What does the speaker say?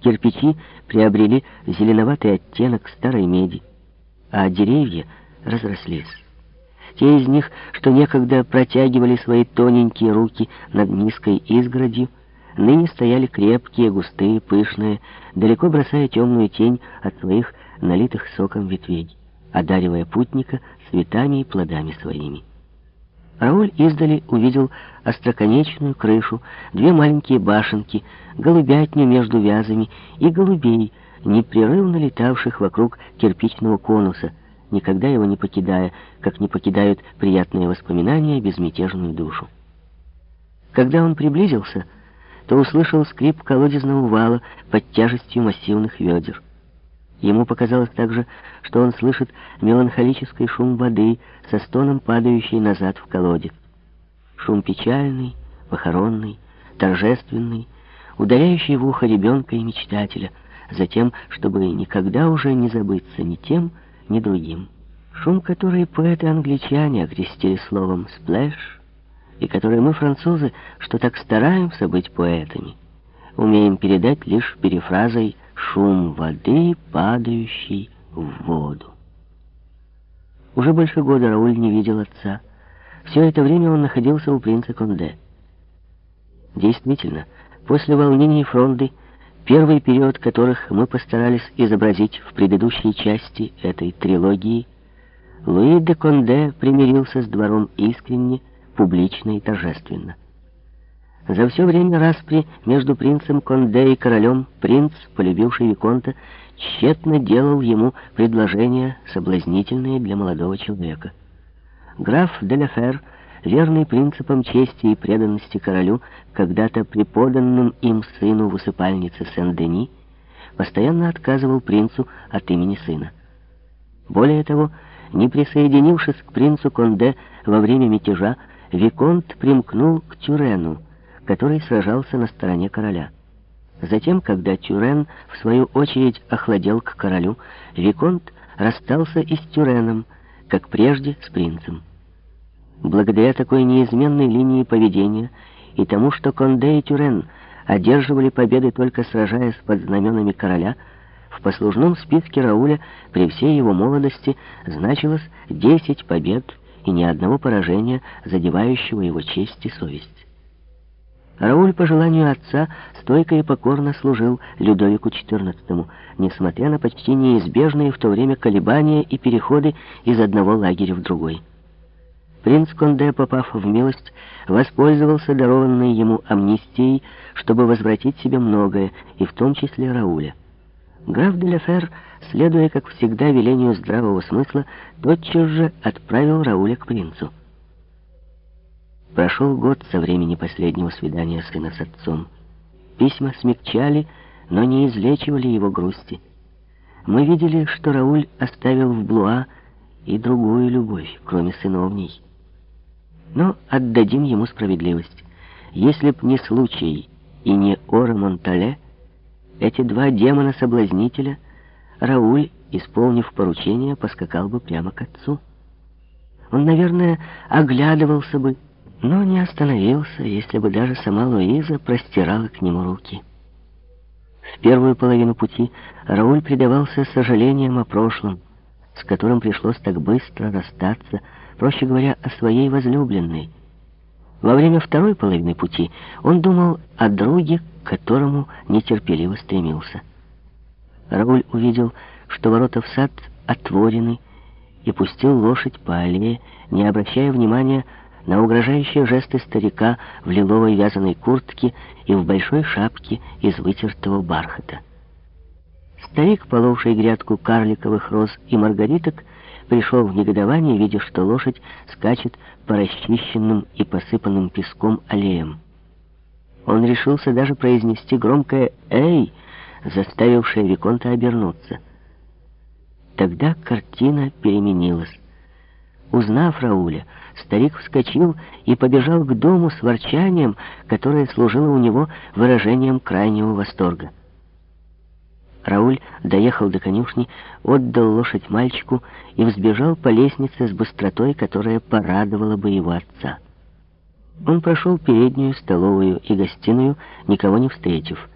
Кирпичи приобрели зеленоватый оттенок старой меди, а деревья разрослись. Те из них, что некогда протягивали свои тоненькие руки над низкой изгородью, ныне стояли крепкие, густые, пышные, далеко бросая темную тень от своих налитых соком ветвей, одаривая путника цветами и плодами своими. Рауль издали увидел остроконечную крышу, две маленькие башенки, голубятню между вязами и голубей, непрерывно летавших вокруг кирпичного конуса, никогда его не покидая, как не покидают приятные воспоминания безмятежную душу. Когда он приблизился, то услышал скрип колодезного вала под тяжестью массивных ведер. Ему показалось также, что он слышит меланхолический шум воды со стоном падающей назад в колодец. Шум печальный, похоронный, торжественный, ударяющий в ухо ребенка и мечтателя, затем, чтобы никогда уже не забыться ни тем, ни другим. Шум, который поэты-англичане окрестили словом «splash», и который мы, французы, что так стараемся быть поэтами, умеем передать лишь перефразой шум воды, падающей в воду. Уже больше года Рауль не видел отца. Все это время он находился у принца Конде. Действительно, после волнений фронды, первый период которых мы постарались изобразить в предыдущей части этой трилогии, Луи де Конде примирился с двором искренне, публично и торжественно. За все время распри между принцем Конде и королем принц, полюбивший Виконта, тщетно делал ему предложения, соблазнительные для молодого человека. Граф Деляфер, верный принципам чести и преданности королю, когда-то преподанным им сыну в усыпальнице Сен-Дени, постоянно отказывал принцу от имени сына. Более того, не присоединившись к принцу Конде во время мятежа, Виконт примкнул к Тюрену, который сражался на стороне короля. Затем, когда Тюрен, в свою очередь, охладел к королю, Виконт расстался и с Тюреном, как прежде с принцем. Благодаря такой неизменной линии поведения и тому, что Конде и Тюрен одерживали победы только сражаясь под знаменами короля, в послужном списке Рауля при всей его молодости значилось 10 побед и ни одного поражения, задевающего его честь и совесть. Рауль, по желанию отца, стойко и покорно служил Людовику XIV, несмотря на почти неизбежные в то время колебания и переходы из одного лагеря в другой. Принц Конде, попав в милость, воспользовался дарованной ему амнистией, чтобы возвратить себе многое, и в том числе Рауля. Граф де Лефер, следуя, как всегда, велению здравого смысла, тотчас же отправил Рауля к принцу. Прошел год со времени последнего свидания сына с отцом. Письма смягчали, но не излечивали его грусти. Мы видели, что Рауль оставил в Блуа и другую любовь, кроме сыновней. Но отдадим ему справедливость. Если б не случай и не Ора Монтале, эти два демона-соблазнителя, Рауль, исполнив поручение, поскакал бы прямо к отцу. Он, наверное, оглядывался бы, но не остановился, если бы даже сама Луиза простирала к нему руки. В первую половину пути Рауль предавался сожалениям о прошлом, с которым пришлось так быстро расстаться, проще говоря, о своей возлюбленной. Во время второй половины пути он думал о друге, к которому нетерпеливо стремился. Рауль увидел, что ворота в сад отворены, и пустил лошадь по аллее, не обращая внимания на угрожающие жесты старика в лиловой вязаной куртке и в большой шапке из вытертого бархата. Старик, половший грядку карликовых роз и маргариток, пришел в негодование, видя, что лошадь скачет по расчищенным и посыпанным песком аллеям. Он решился даже произнести громкое «Эй!», заставившее Виконта обернуться. Тогда картина переменилась. Узнав Рауля, старик вскочил и побежал к дому с ворчанием, которое служило у него выражением крайнего восторга. Рауль доехал до конюшни, отдал лошадь мальчику и взбежал по лестнице с быстротой, которая порадовала бы его отца. Он прошел переднюю, столовую и гостиную, никого не встретив.